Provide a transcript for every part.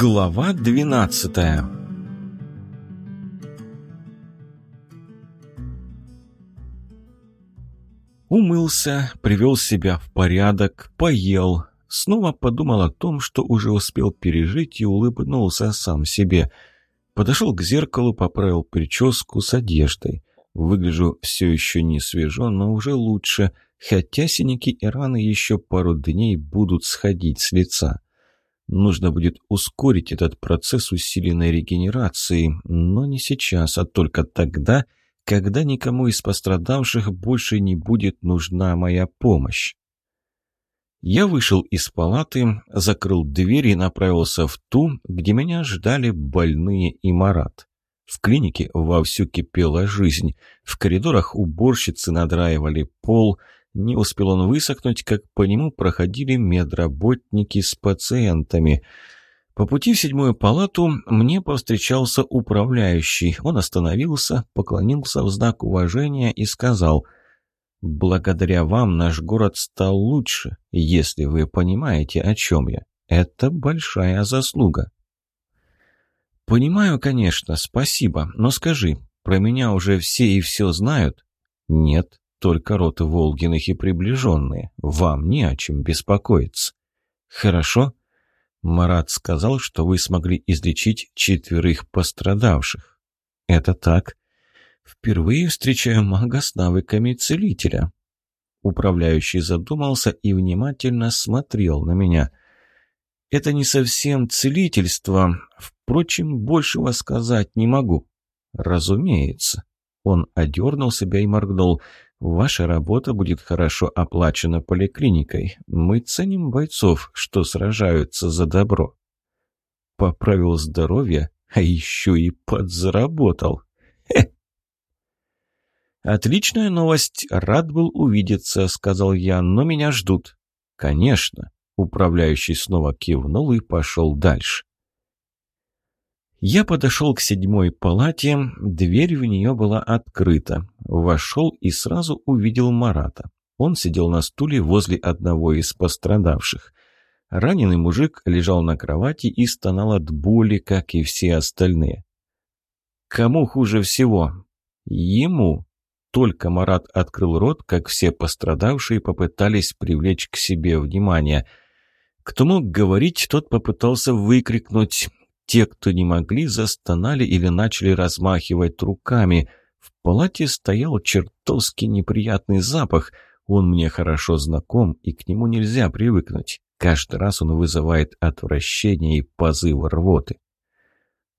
Глава 12 Умылся, привел себя в порядок, поел, снова подумал о том, что уже успел пережить и улыбнулся сам себе. Подошел к зеркалу, поправил прическу с одеждой. Выгляжу все еще не свежо, но уже лучше, хотя синяки и раны еще пару дней будут сходить с лица. Нужно будет ускорить этот процесс усиленной регенерации, но не сейчас, а только тогда, когда никому из пострадавших больше не будет нужна моя помощь. Я вышел из палаты, закрыл дверь и направился в ту, где меня ждали больные и Марат. В клинике вовсю кипела жизнь. В коридорах уборщицы надраивали пол – не успел он высохнуть, как по нему проходили медработники с пациентами. По пути в седьмую палату мне повстречался управляющий. Он остановился, поклонился в знак уважения и сказал «Благодаря вам наш город стал лучше, если вы понимаете, о чем я. Это большая заслуга». «Понимаю, конечно, спасибо, но скажи, про меня уже все и все знают?» «Нет, только род Волгиных и приближенные. Вам не о чем беспокоиться. Хорошо? Марат сказал, что вы смогли излечить четверых пострадавших. Это так. Впервые встречаю мага с навыками целителя. Управляющий задумался и внимательно смотрел на меня. Это не совсем целительство. Впрочем, большего сказать не могу. Разумеется. Он одернул себя и моргнул. Ваша работа будет хорошо оплачена поликлиникой. Мы ценим бойцов, что сражаются за добро. Поправил здоровье, а еще и подзаработал. Хе! «Отличная новость. Рад был увидеться», — сказал я, — «но меня ждут». «Конечно». Управляющий снова кивнул и пошел дальше. Я подошел к седьмой палате, дверь в нее была открыта. Вошел и сразу увидел Марата. Он сидел на стуле возле одного из пострадавших. Раненый мужик лежал на кровати и стонал от боли, как и все остальные. «Кому хуже всего?» «Ему». Только Марат открыл рот, как все пострадавшие попытались привлечь к себе внимание. Кто мог говорить, тот попытался выкрикнуть те, кто не могли, застонали или начали размахивать руками. В палате стоял чертовски неприятный запах. Он мне хорошо знаком, и к нему нельзя привыкнуть. Каждый раз он вызывает отвращение и позывы рвоты.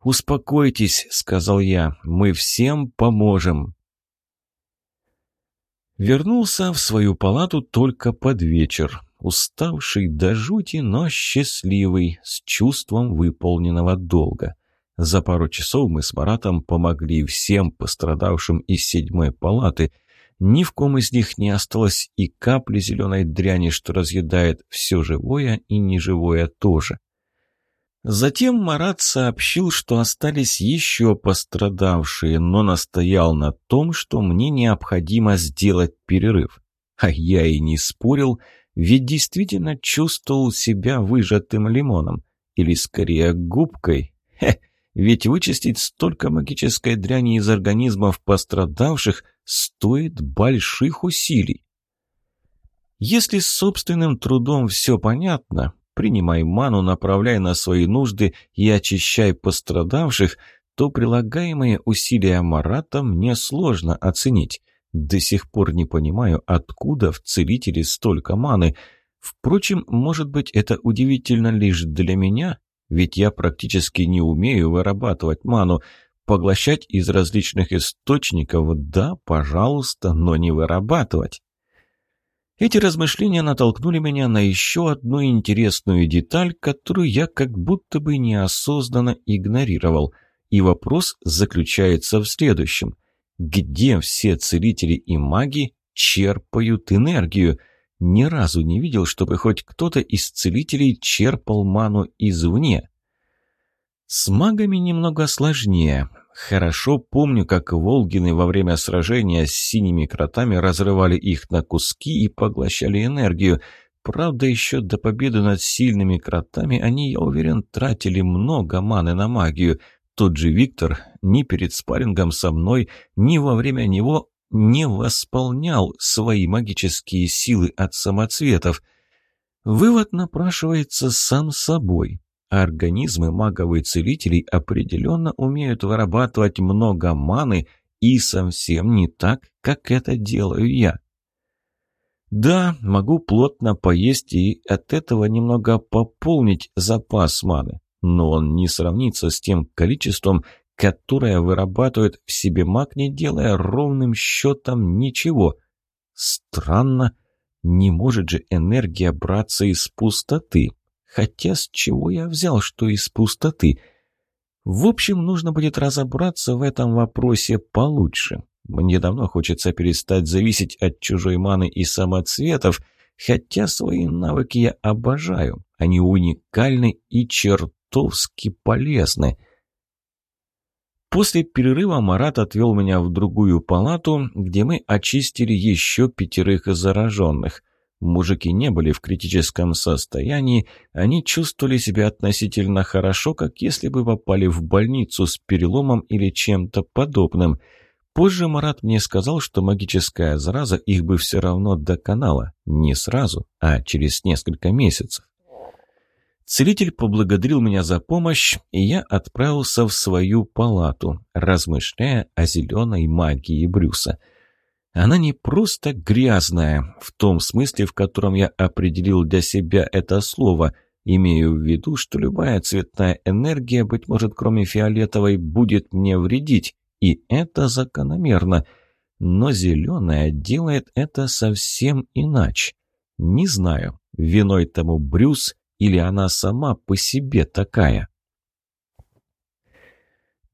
«Успокойтесь», — сказал я, — «мы всем поможем». Вернулся в свою палату только под вечер уставший до жути, но счастливый, с чувством выполненного долга. За пару часов мы с Маратом помогли всем пострадавшим из седьмой палаты. Ни в ком из них не осталось и капли зеленой дряни, что разъедает все живое и неживое тоже. Затем Марат сообщил, что остались еще пострадавшие, но настоял на том, что мне необходимо сделать перерыв. А я и не спорил, ведь действительно чувствовал себя выжатым лимоном. Или скорее губкой. Хе, ведь вычистить столько магической дряни из организмов пострадавших стоит больших усилий. Если с собственным трудом все понятно, принимай ману, направляй на свои нужды и очищай пострадавших, то прилагаемые усилия Марата мне сложно оценить. До сих пор не понимаю, откуда в целителе столько маны. Впрочем, может быть, это удивительно лишь для меня, ведь я практически не умею вырабатывать ману. Поглощать из различных источников, да, пожалуйста, но не вырабатывать. Эти размышления натолкнули меня на еще одну интересную деталь, которую я как будто бы неосознанно игнорировал. И вопрос заключается в следующем где все целители и маги черпают энергию. Ни разу не видел, чтобы хоть кто-то из целителей черпал ману извне. С магами немного сложнее. Хорошо помню, как Волгины во время сражения с синими кротами разрывали их на куски и поглощали энергию. Правда, еще до победы над сильными кротами они, я уверен, тратили много маны на магию. Тот же Виктор ни перед спаррингом со мной, ни во время него не восполнял свои магические силы от самоцветов. Вывод напрашивается сам собой. Организмы магов и целителей определенно умеют вырабатывать много маны и совсем не так, как это делаю я. Да, могу плотно поесть и от этого немного пополнить запас маны, но он не сравнится с тем количеством, которое вырабатывает в себе маг, не делая ровным счетом ничего. Странно, не может же энергия браться из пустоты. Хотя с чего я взял, что из пустоты? В общем, нужно будет разобраться в этом вопросе получше. Мне давно хочется перестать зависеть от чужой маны и самоцветов, хотя свои навыки я обожаю. Они уникальны и чертовски полезны. После перерыва Марат отвел меня в другую палату, где мы очистили еще пятерых зараженных. Мужики не были в критическом состоянии, они чувствовали себя относительно хорошо, как если бы попали в больницу с переломом или чем-то подобным – Позже Марат мне сказал, что магическая зараза их бы все равно доконала. Не сразу, а через несколько месяцев. Целитель поблагодарил меня за помощь, и я отправился в свою палату, размышляя о зеленой магии Брюса. Она не просто грязная, в том смысле, в котором я определил для себя это слово. Имею в виду, что любая цветная энергия, быть может, кроме фиолетовой, будет мне вредить, и это закономерно. Но зеленая делает это совсем иначе. Не знаю, виной тому Брюс или она сама по себе такая.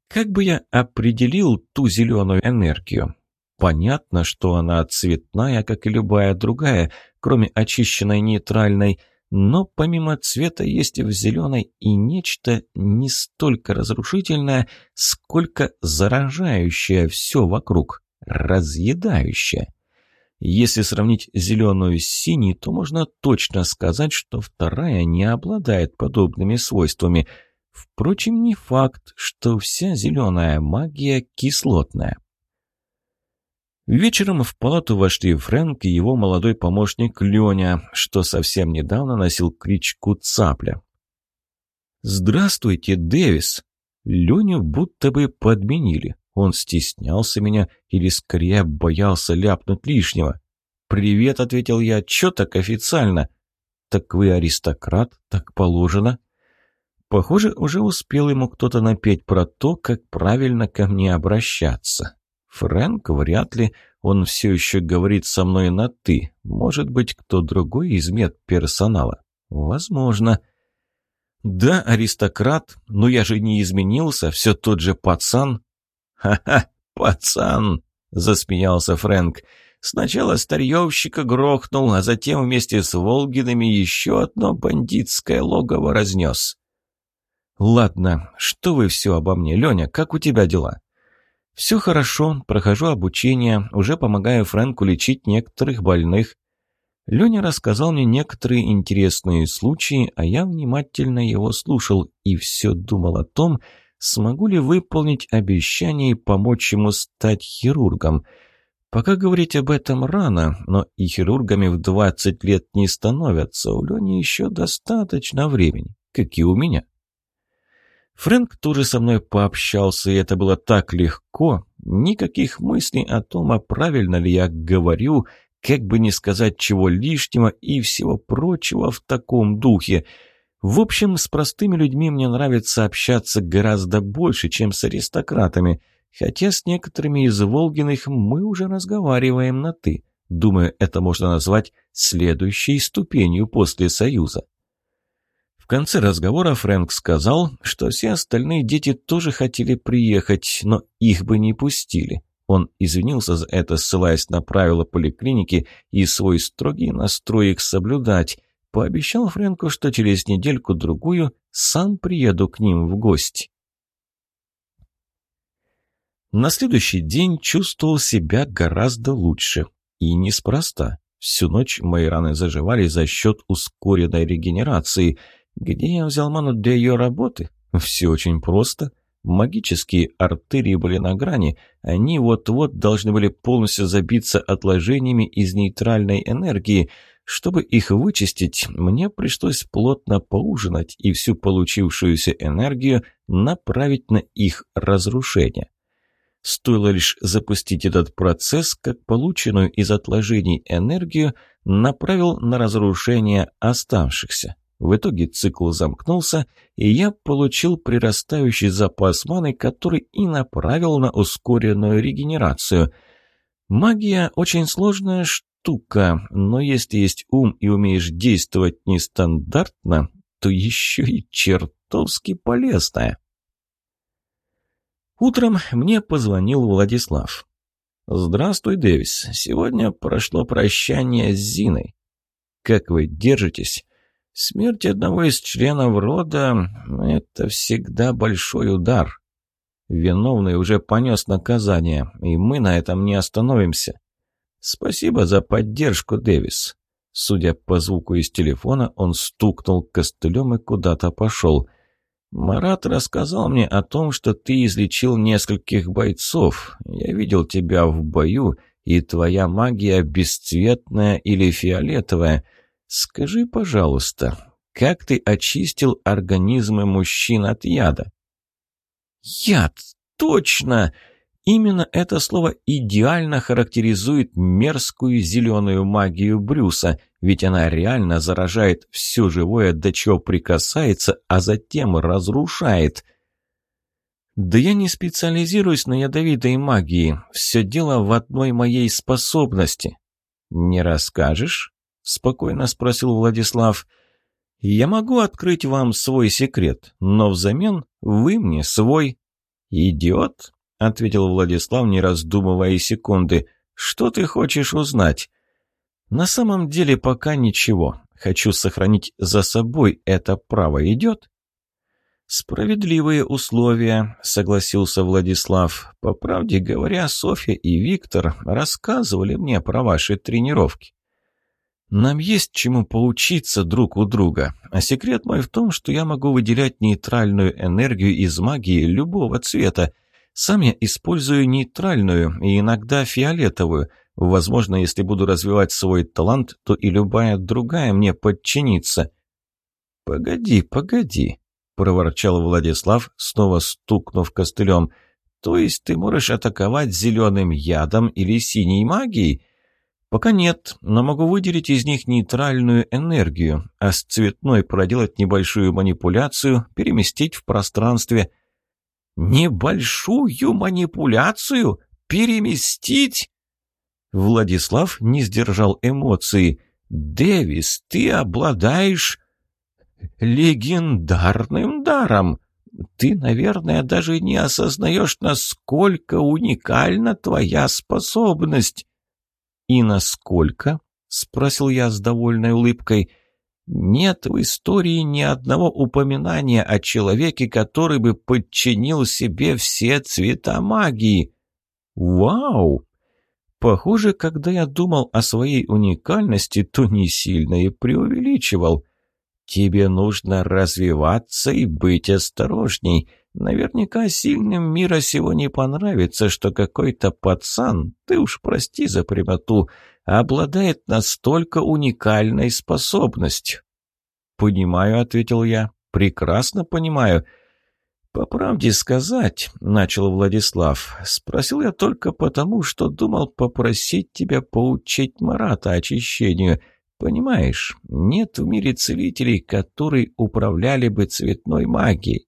Как бы я определил ту зеленую энергию? Понятно, что она цветная, как и любая другая, кроме очищенной нейтральной – но помимо цвета есть в зеленой и нечто не столько разрушительное, сколько заражающее все вокруг, разъедающее. Если сравнить зеленую с синей, то можно точно сказать, что вторая не обладает подобными свойствами. Впрочем, не факт, что вся зеленая магия кислотная. Вечером в палату вошли Фрэнк и его молодой помощник Леня, что совсем недавно носил кличку Цапля. «Здравствуйте, Дэвис!» Леню будто бы подменили. Он стеснялся меня или скорее боялся ляпнуть лишнего. «Привет», — ответил я, — «чё так официально?» «Так вы аристократ, так положено». Похоже, уже успел ему кто-то напеть про то, как правильно ко мне обращаться. Фрэнк вряд ли, он все еще говорит со мной на «ты». Может быть, кто другой из медперсонала. Возможно. Да, аристократ, но я же не изменился, все тот же пацан. «Ха-ха, пацан!» — засмеялся Фрэнк. «Сначала старьевщика грохнул, а затем вместе с Волгинами еще одно бандитское логово разнес». «Ладно, что вы все обо мне, Леня, как у тебя дела?» «Все хорошо, прохожу обучение, уже помогаю Фрэнку лечить некоторых больных». Леня рассказал мне некоторые интересные случаи, а я внимательно его слушал и все думал о том, смогу ли выполнить обещание и помочь ему стать хирургом. Пока говорить об этом рано, но и хирургами в 20 лет не становятся, у Лени еще достаточно времени, как и у меня. Фрэнк тоже со мной пообщался, и это было так легко. Никаких мыслей о том, а правильно ли я говорю, как бы не сказать чего лишнего и всего прочего в таком духе. В общем, с простыми людьми мне нравится общаться гораздо больше, чем с аристократами, хотя с некоторыми из Волгиных мы уже разговариваем на «ты». Думаю, это можно назвать следующей ступенью после Союза. В конце разговора Фрэнк сказал, что все остальные дети тоже хотели приехать, но их бы не пустили. Он извинился за это, ссылаясь на правила поликлиники и свой строгий настрой их соблюдать. Пообещал Фрэнку, что через недельку-другую сам приеду к ним в гости. На следующий день чувствовал себя гораздо лучше. И неспроста. Всю ночь мои раны заживали за счет ускоренной регенерации. Где я взял ману для ее работы? Все очень просто. Магические артерии были на грани. Они вот-вот должны были полностью забиться отложениями из нейтральной энергии. Чтобы их вычистить, мне пришлось плотно поужинать и всю получившуюся энергию направить на их разрушение. Стоило лишь запустить этот процесс, как полученную из отложений энергию направил на разрушение оставшихся. В итоге цикл замкнулся, и я получил прирастающий запас маны, который и направил на ускоренную регенерацию. Магия – очень сложная штука, но если есть ум и умеешь действовать нестандартно, то еще и чертовски полезная. Утром мне позвонил Владислав. «Здравствуй, Дэвис. Сегодня прошло прощание с Зиной. Как вы держитесь?» «Смерть одного из членов рода — это всегда большой удар. Виновный уже понес наказание, и мы на этом не остановимся. Спасибо за поддержку, Дэвис». Судя по звуку из телефона, он стукнул костылем и куда-то пошел. «Марат рассказал мне о том, что ты излечил нескольких бойцов. Я видел тебя в бою, и твоя магия бесцветная или фиолетовая. Скажи, пожалуйста, как ты очистил организмы мужчин от яда?» «Яд! Точно!» Именно это слово идеально характеризует мерзкую зеленую магию Брюса, ведь она реально заражает все живое, до чего прикасается, а затем разрушает. Да я не специализируюсь на ядовитой магии, все дело в одной моей способности. «Не расскажешь?» – спокойно спросил Владислав. «Я могу открыть вам свой секрет, но взамен вы мне свой». «Идиот?» — ответил Владислав, не раздумывая и секунды. «Что ты хочешь узнать?» «На самом деле пока ничего. Хочу сохранить за собой это право. Идет?» «Справедливые условия», — согласился Владислав. «По правде говоря, Софья и Виктор рассказывали мне про ваши тренировки. Нам есть чему поучиться друг у друга, а секрет мой в том, что я могу выделять нейтральную энергию из магии любого цвета, сам я использую нейтральную и иногда фиолетовую. Возможно, если буду развивать свой талант, то и любая другая мне подчинится. «Погоди, погоди», — проворчал Владислав, снова стукнув костылем. «То есть ты можешь атаковать зеленым ядом или синей магией?» «Пока нет, но могу выделить из них нейтральную энергию, а с цветной проделать небольшую манипуляцию, переместить в пространстве». Небольшую манипуляцию? Переместить? Владислав не сдержал эмоций. «Дэвис, ты обладаешь легендарным даром. Ты, наверное, даже не осознаешь, насколько уникальна твоя способность». «И насколько?» — спросил я с довольной улыбкой. Нет в истории ни одного упоминания о человеке, который бы подчинил себе все цвета магии. Вау! Похоже, когда я думал о своей уникальности, то не сильно и преувеличивал. Тебе нужно развиваться и быть осторожней. Наверняка сильным мира сего не понравится, что какой-то пацан, ты уж прости за прямоту, обладает настолько уникальной способностью. «Понимаю», — ответил я, — «прекрасно понимаю». «По правде сказать», — начал Владислав, — «спросил я только потому, что думал попросить тебя поучить Марата очищению. Понимаешь, нет в мире целителей, которые управляли бы цветной магией.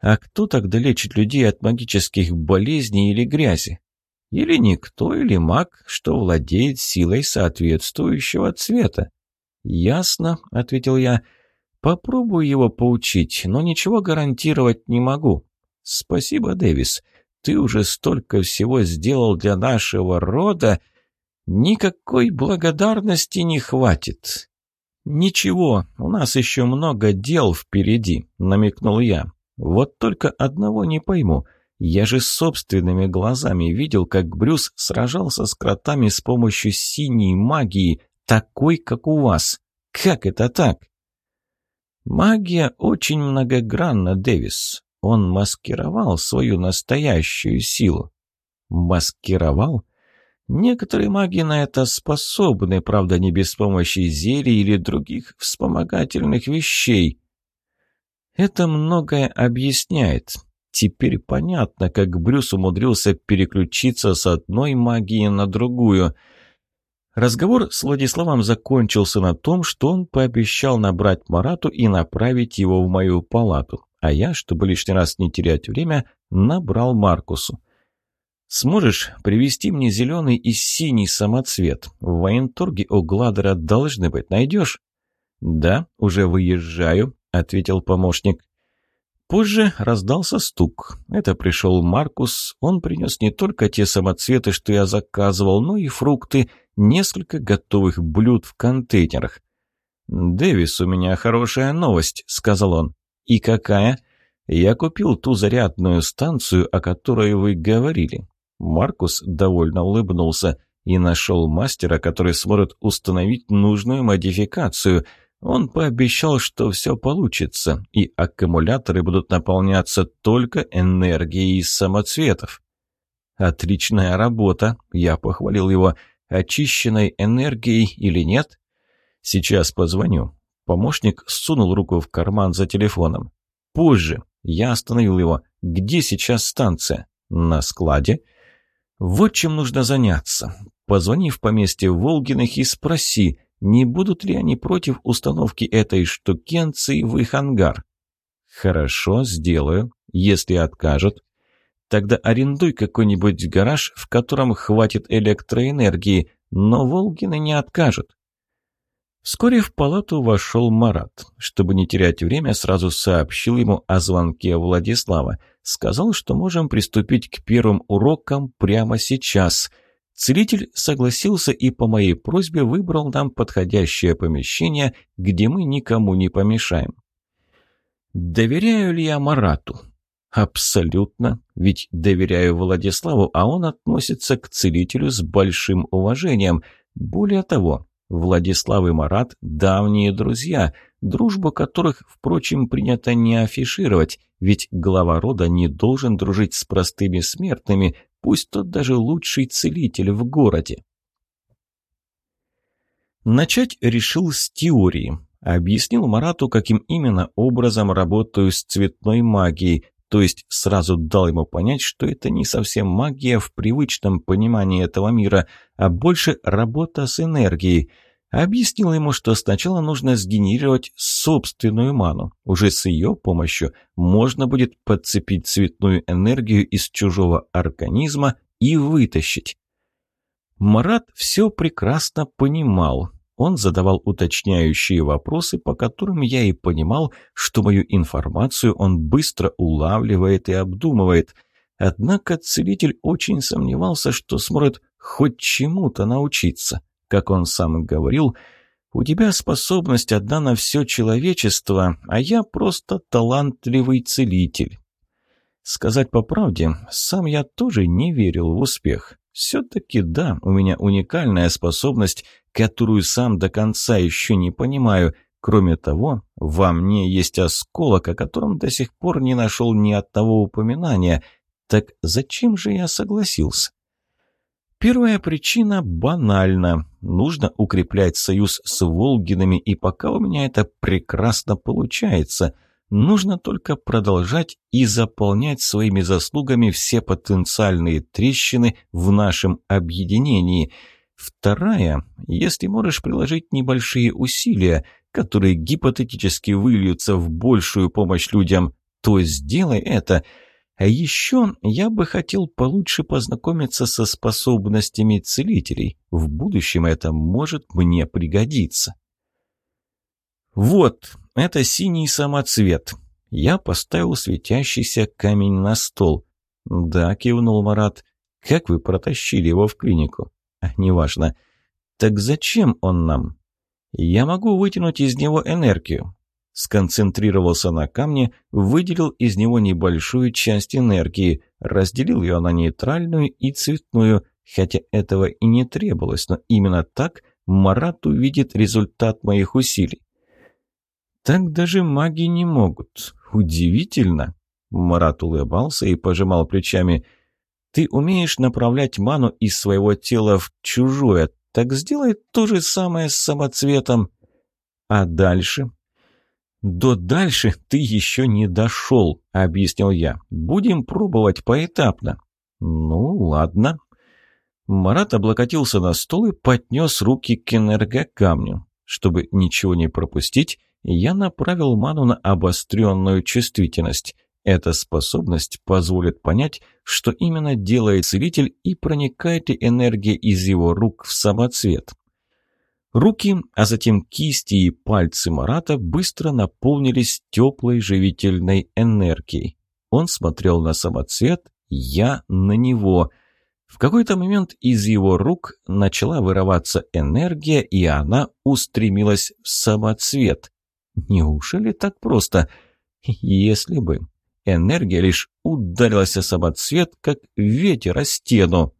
А кто тогда лечит людей от магических болезней или грязи? Или никто, или маг, что владеет силой соответствующего цвета. «Ясно», — ответил я. «Попробую его поучить, но ничего гарантировать не могу». «Спасибо, Дэвис. Ты уже столько всего сделал для нашего рода. Никакой благодарности не хватит». «Ничего, у нас еще много дел впереди», — намекнул я. «Вот только одного не пойму. Я же собственными глазами видел, как Брюс сражался с кротами с помощью синей магии, такой, как у вас. Как это так? Магия очень многогранна, Дэвис. Он маскировал свою настоящую силу. Маскировал? Некоторые маги на это способны, правда, не без помощи зелий или других вспомогательных вещей. Это многое объясняет. Теперь понятно, как Брюс умудрился переключиться с одной магии на другую. Разговор с Владиславом закончился на том, что он пообещал набрать Марату и направить его в мою палату, а я, чтобы лишний раз не терять время, набрал Маркусу. Сможешь привезти мне зеленый и синий самоцвет? В военторге у Гладера должны быть. Найдешь?» «Да, уже выезжаю», — ответил помощник. Позже раздался стук. Это пришел Маркус. Он принес не только те самоцветы, что я заказывал, но и фрукты, несколько готовых блюд в контейнерах. «Дэвис, у меня хорошая новость», — сказал он. «И какая?» «Я купил ту зарядную станцию, о которой вы говорили. Маркус довольно улыбнулся и нашел мастера, который сможет установить нужную модификацию. Он пообещал, что все получится, и аккумуляторы будут наполняться только энергией из самоцветов. «Отличная работа», — я похвалил его. «Очищенной энергией или нет?» «Сейчас позвоню». Помощник сунул руку в карман за телефоном. «Позже». Я остановил его. «Где сейчас станция?» «На складе». Вот чем нужно заняться. Позвони в поместье Волгиных и спроси, не будут ли они против установки этой штукенции в их ангар. Хорошо, сделаю. Если откажут, тогда арендуй какой-нибудь гараж, в котором хватит электроэнергии, но Волгины не откажут. Вскоре в палату вошел Марат. Чтобы не терять время, сразу сообщил ему о звонке Владислава. Сказал, что можем приступить к первым урокам прямо сейчас. Целитель согласился и по моей просьбе выбрал нам подходящее помещение, где мы никому не помешаем. Доверяю ли я Марату? Абсолютно. Ведь доверяю Владиславу, а он относится к целителю с большим уважением. Более того, Владислав и Марат – давние друзья, дружбу которых, впрочем, принято не афишировать, ведь глава рода не должен дружить с простыми смертными, пусть тот даже лучший целитель в городе. Начать решил с теории. Объяснил Марату, каким именно образом работаю с цветной магией, то есть сразу дал ему понять, что это не совсем магия в привычном понимании этого мира, а больше работа с энергией. Объяснил ему, что сначала нужно сгенерировать собственную ману. Уже с ее помощью можно будет подцепить цветную энергию из чужого организма и вытащить. Марат все прекрасно понимал. Он задавал уточняющие вопросы, по которым я и понимал, что мою информацию он быстро улавливает и обдумывает. Однако целитель очень сомневался, что сможет хоть чему-то научиться. Как он сам говорил, «У тебя способность одна на все человечество, а я просто талантливый целитель». Сказать по правде, сам я тоже не верил в успех. Все-таки да, у меня уникальная способность, которую сам до конца еще не понимаю. Кроме того, во мне есть осколок, о котором до сих пор не нашел ни одного упоминания. Так зачем же я согласился? Первая причина банальна. Нужно укреплять союз с Волгинами, и пока у меня это прекрасно получается – Нужно только продолжать и заполнять своими заслугами все потенциальные трещины в нашем объединении. Вторая, если можешь приложить небольшие усилия, которые гипотетически выльются в большую помощь людям, то сделай это. А еще я бы хотел получше познакомиться со способностями целителей. В будущем это может мне пригодиться. Вот, это синий самоцвет. Я поставил светящийся камень на стол. Да, кивнул Марат. Как вы протащили его в клинику? А, неважно. Так зачем он нам? Я могу вытянуть из него энергию. сконцентрировался на камне, выделил из него небольшую часть энергии, разделил ее на нейтральную и цветную, хотя этого и не требовалось, но именно так Марат увидит результат моих усилий. Так даже маги не могут. Удивительно. Марат улыбался и пожимал плечами. Ты умеешь направлять ману из своего тела в чужое, так сделай то же самое с самоцветом. А дальше? «До дальше ты еще не дошел», — объяснил я. «Будем пробовать поэтапно». «Ну, ладно». Марат облокотился на стол и поднес руки к энергокамню. Чтобы ничего не пропустить, я направил ману на обостренную чувствительность. Эта способность позволит понять, что именно делает целитель и проникает ли энергия из его рук в самоцвет. Руки, а затем кисти и пальцы Марата быстро наполнились теплой живительной энергией. Он смотрел на самоцвет, я на него. В какой-то момент из его рук начала вырываться энергия, и она устремилась в самоцвет. Неужели так просто? Если бы. Энергия лишь ударилась о самоцвет, как ветер о стену.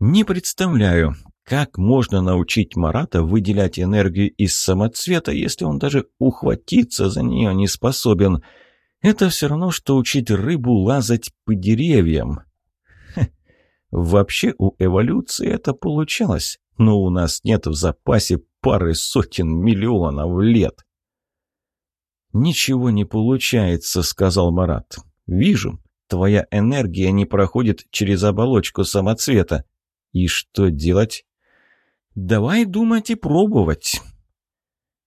Не представляю, как можно научить Марата выделять энергию из самоцвета, если он даже ухватиться за нее не способен? Это все равно, что учить рыбу лазать по деревьям. Вообще у эволюции это получалось, но у нас нет в запасе пары сотен миллионов лет. «Ничего не получается», — сказал Марат. «Вижу, твоя энергия не проходит через оболочку самоцвета. И что делать?» Давай думать и пробовать.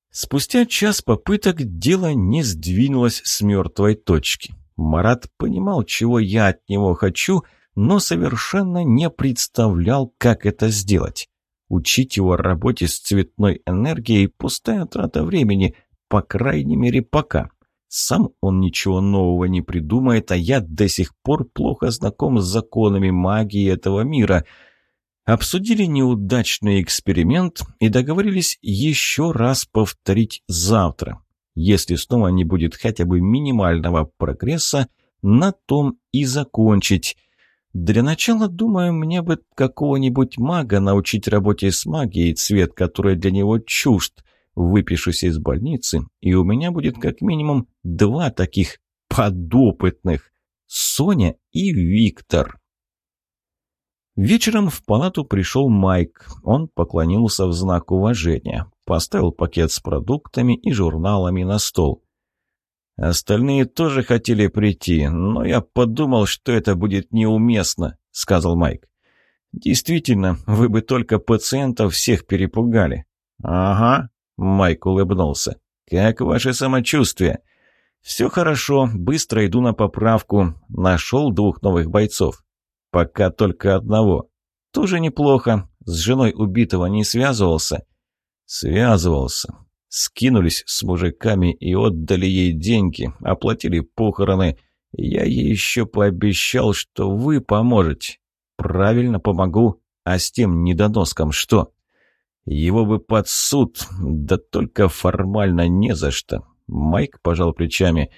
Спустя час попыток дело не сдвинулось с мертвой точки. Марат понимал, чего я от него хочу, но совершенно не представлял, как это сделать. Учить его работе с цветной энергией – пустая трата времени, по крайней мере, пока. Сам он ничего нового не придумает, а я до сих пор плохо знаком с законами магии этого мира – обсудили неудачный эксперимент и договорились еще раз повторить завтра. Если снова не будет хотя бы минимального прогресса, на том и закончить. Для начала, думаю, мне бы какого-нибудь мага научить работе с магией, цвет который для него чужд. Выпишусь из больницы, и у меня будет как минимум два таких подопытных – Соня и Виктор. Вечером в палату пришел Майк. Он поклонился в знак уважения, поставил пакет с продуктами и журналами на стол. «Остальные тоже хотели прийти, но я подумал, что это будет неуместно», — сказал Майк. «Действительно, вы бы только пациентов всех перепугали». «Ага», — Майк улыбнулся. «Как ваше самочувствие?» «Все хорошо, быстро иду на поправку. Нашел двух новых бойцов. Пока только одного. Тоже неплохо. С женой убитого не связывался? Связывался. Скинулись с мужиками и отдали ей деньги, оплатили похороны. Я ей еще пообещал, что вы поможете. Правильно, помогу. А с тем недоноском что? Его бы под суд, да только формально не за что. Майк пожал плечами.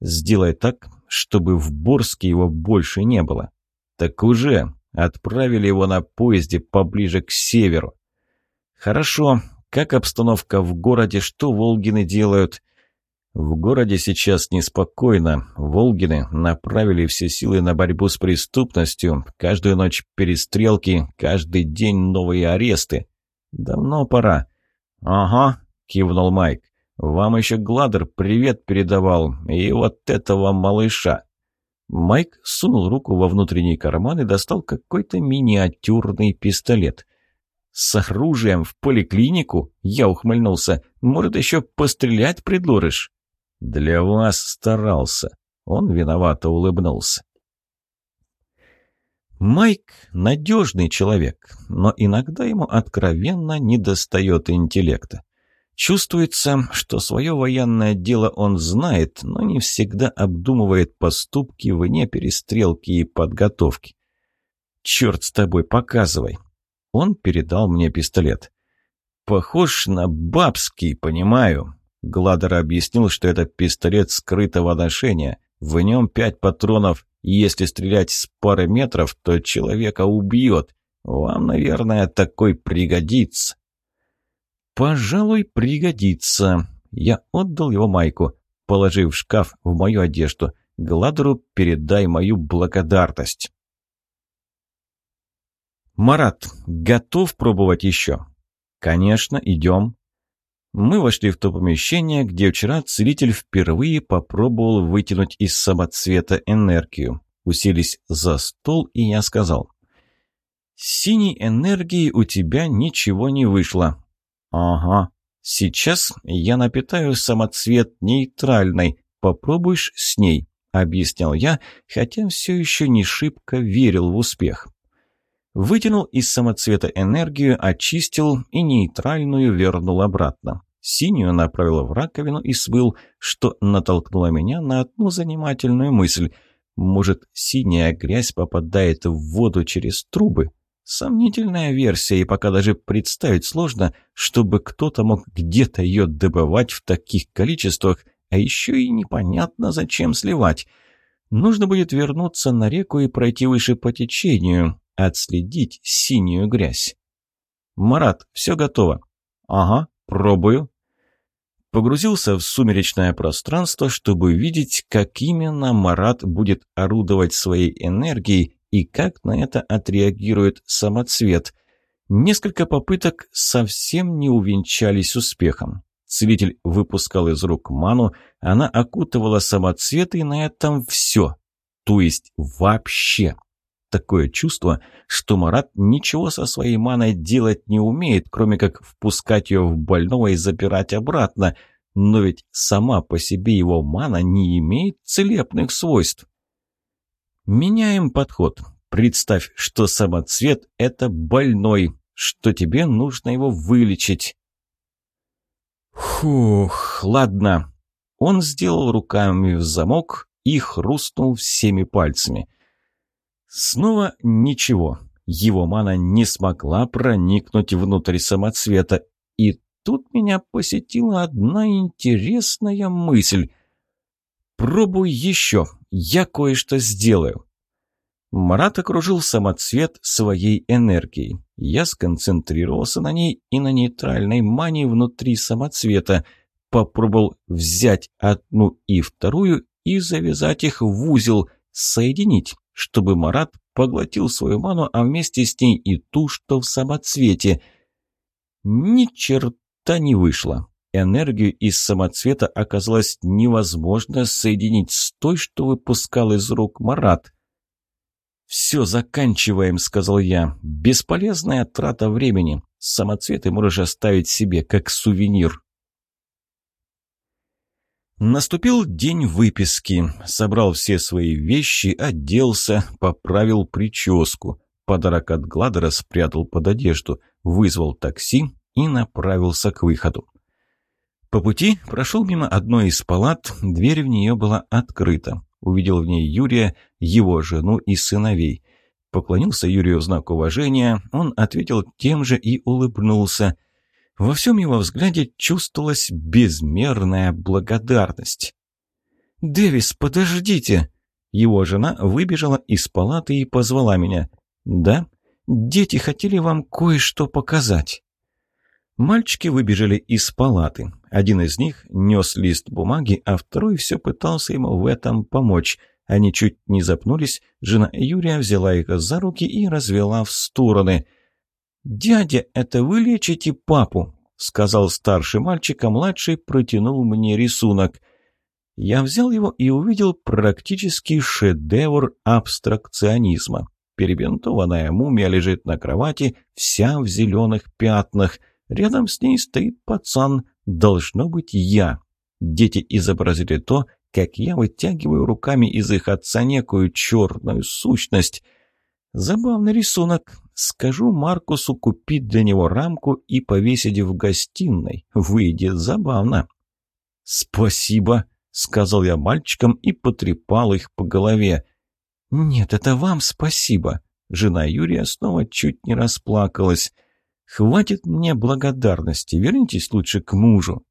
Сделай так, чтобы в Борске его больше не было. «Так уже. Отправили его на поезде поближе к северу». «Хорошо. Как обстановка в городе? Что Волгины делают?» «В городе сейчас неспокойно. Волгины направили все силы на борьбу с преступностью. Каждую ночь перестрелки, каждый день новые аресты. Давно пора». «Ага», — кивнул Майк. «Вам еще Гладер привет передавал. И вот этого малыша». Майк сунул руку во внутренний карман и достал какой-то миниатюрный пистолет. «С оружием в поликлинику?» Я ухмыльнулся. «Может, еще пострелять предложишь?» «Для вас старался». Он виновато улыбнулся. Майк – надежный человек, но иногда ему откровенно недостает интеллекта. Чувствуется, что свое военное дело он знает, но не всегда обдумывает поступки вне перестрелки и подготовки. «Черт с тобой, показывай!» Он передал мне пистолет. «Похож на бабский, понимаю». Гладер объяснил, что это пистолет скрытого ношения. В нем пять патронов, и если стрелять с пары метров, то человека убьет. Вам, наверное, такой пригодится». «Пожалуй, пригодится». Я отдал его майку, положив шкаф в мою одежду. Гладеру передай мою благодарность. «Марат, готов пробовать еще?» «Конечно, идем». Мы вошли в то помещение, где вчера целитель впервые попробовал вытянуть из самоцвета энергию. Уселись за стол, и я сказал. «С синей энергией у тебя ничего не вышло». «Ага. Сейчас я напитаю самоцвет нейтральной. Попробуешь с ней?» – объяснял я, хотя все еще не шибко верил в успех. Вытянул из самоцвета энергию, очистил и нейтральную вернул обратно. Синюю направил в раковину и смыл, что натолкнуло меня на одну занимательную мысль. Может, синяя грязь попадает в воду через трубы? Сомнительная версия, и пока даже представить сложно, чтобы кто-то мог где-то ее добывать в таких количествах, а еще и непонятно, зачем сливать. Нужно будет вернуться на реку и пройти выше по течению, отследить синюю грязь. «Марат, все готово». «Ага, пробую». Погрузился в сумеречное пространство, чтобы видеть, как именно Марат будет орудовать своей энергией и как на это отреагирует самоцвет. Несколько попыток совсем не увенчались успехом. Целитель выпускал из рук ману, она окутывала самоцвет, и на этом все. То есть вообще. Такое чувство, что Марат ничего со своей маной делать не умеет, кроме как впускать ее в больного и запирать обратно. Но ведь сама по себе его мана не имеет целебных свойств. Меняем подход. Представь, что самоцвет – это больной, что тебе нужно его вылечить. Фух, ладно. Он сделал руками в замок и хрустнул всеми пальцами. Снова ничего. Его мана не смогла проникнуть внутрь самоцвета. И тут меня посетила одна интересная мысль. «Пробуй еще, я кое-что сделаю». Марат окружил самоцвет своей энергией. Я сконцентрировался на ней и на нейтральной мане внутри самоцвета. Попробовал взять одну и вторую и завязать их в узел, соединить чтобы Марат поглотил свою ману, а вместе с ней и ту, что в самоцвете. Ни черта не вышло. Энергию из самоцвета оказалось невозможно соединить с той, что выпускал из рук Марат. «Все, заканчиваем», — сказал я. «Бесполезная трата времени. Самоцветы можешь оставить себе как сувенир». Наступил день выписки. Собрал все свои вещи, оделся, поправил прическу. Подарок от Гладера спрятал под одежду, вызвал такси и направился к выходу. По пути прошел мимо одной из палат, дверь в нее была открыта. Увидел в ней Юрия, его жену и сыновей. Поклонился Юрию в знак уважения, он ответил тем же и улыбнулся. Во всем его взгляде чувствовалась безмерная благодарность. «Дэвис, подождите!» Его жена выбежала из палаты и позвала меня. «Да? Дети хотели вам кое-что показать». Мальчики выбежали из палаты. Один из них нес лист бумаги, а второй все пытался ему в этом помочь. Они чуть не запнулись, жена Юрия взяла их за руки и развела в стороны – «Дядя, это вы лечите папу?» — сказал старший мальчик, а младший протянул мне рисунок. Я взял его и увидел практически шедевр абстракционизма. Перебинтованная мумия лежит на кровати, вся в зеленых пятнах. Рядом с ней стоит пацан, должно быть я. Дети изобразили то, как я вытягиваю руками из их отца некую черную сущность. Забавный рисунок. Скажу Маркусу купить для него рамку и повесить в гостиной. Выйдет забавно. «Спасибо», — сказал я мальчикам и потрепал их по голове. «Нет, это вам спасибо». Жена Юрия снова чуть не расплакалась. «Хватит мне благодарности, вернитесь лучше к мужу».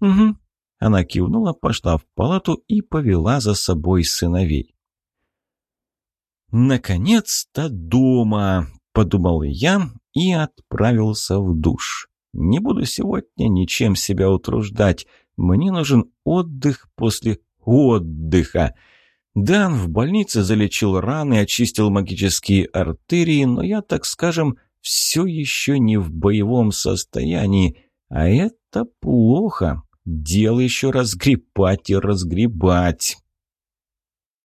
«Угу, Она кивнула, пошла в палату и повела за собой сыновей. «Наконец-то дома!» – подумал я и отправился в душ. «Не буду сегодня ничем себя утруждать. Мне нужен отдых после отдыха». Дан в больнице залечил раны, очистил магические артерии, но я, так скажем, все еще не в боевом состоянии, а это плохо. Дело еще разгребать и разгребать.